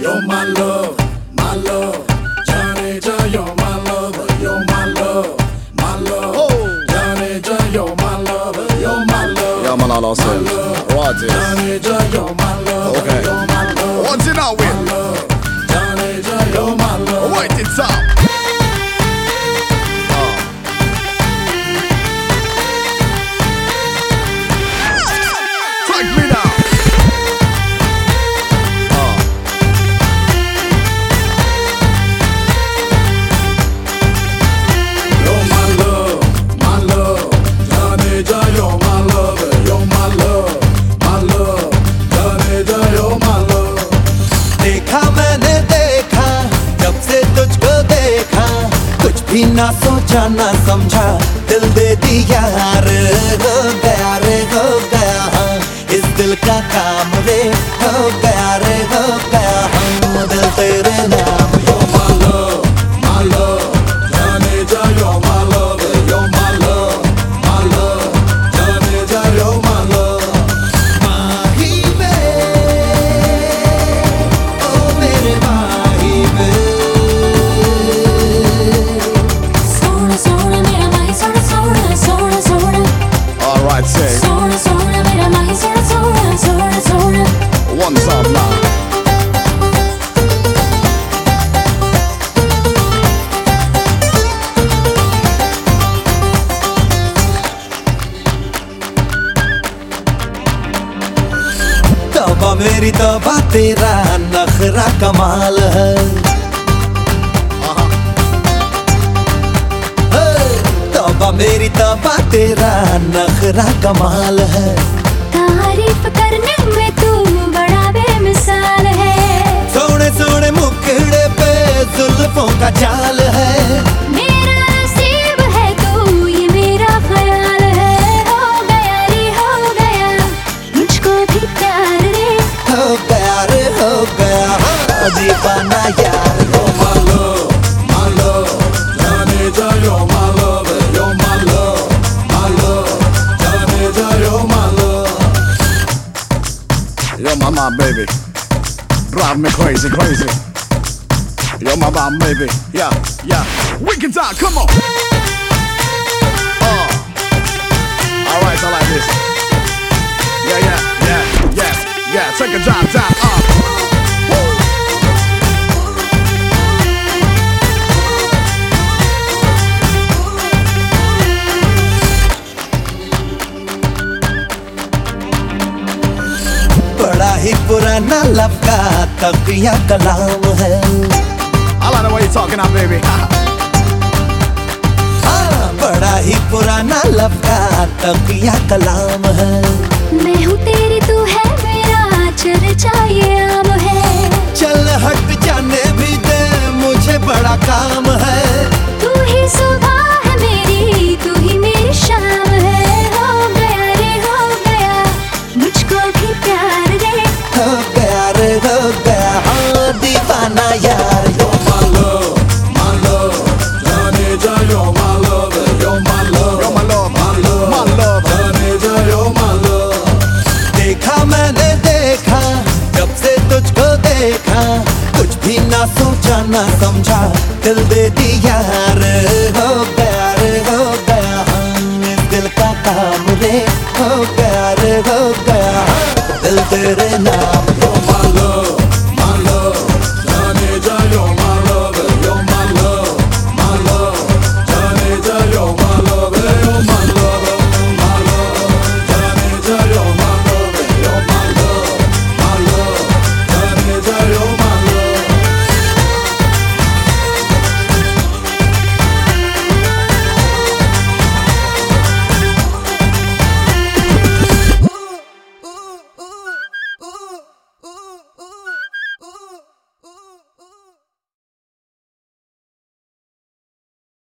You're my love, my love. Johnny John, you're my lover. You're my love, my love. Oh. Johnny John, you're my lover. You're my love. Ja man alla har sett. Right is. Johnny John, you're my कुछ भी ना सोचा ना समझा, दिल दे दिया यार, हो गया रे, हो गया। हाँ इस दिल का काम रे, हो गया रे, हो गया। Alright, say. सोना सोना मेरा माही सोना सोना सोना सोना One time now. तौबा मेरी तौबा तेरा नखरा कमाल है हे, तौबा मेरी तौबा तेरा नखरा कमाल है। तारीफ़ करने में तू बड़ा बेमिसाल है। सोने सोने मुखड़े पे जुल्फों का जाल है। मेरा नसीब है तू ये मेरा ख्याल है। हो गया रे हो गया मुझको भी प्यार रे हो गया रे हो गया हाँ, दीवाना यार। Mom, baby. Drive me crazy, crazy. You're my mom, baby. Yeah, yeah. Wicked time, come on. Uh. Oh. Alright, I like this. Yeah, yeah, yeah, yeah, yeah. Take a drive down. ही love का तकिया कलाम है I you're talking baby. हाँ, बड़ा ही पुराना love का तकिया कलाम है मैं हूँ तेरी तू है मेरा चर्चा ये सोचा ना समझा। दिल दे दिया रे हो प्यार, हो गया हाँ इस दिल का काम रे हो प्यार, हो गया दिल तेरे नाम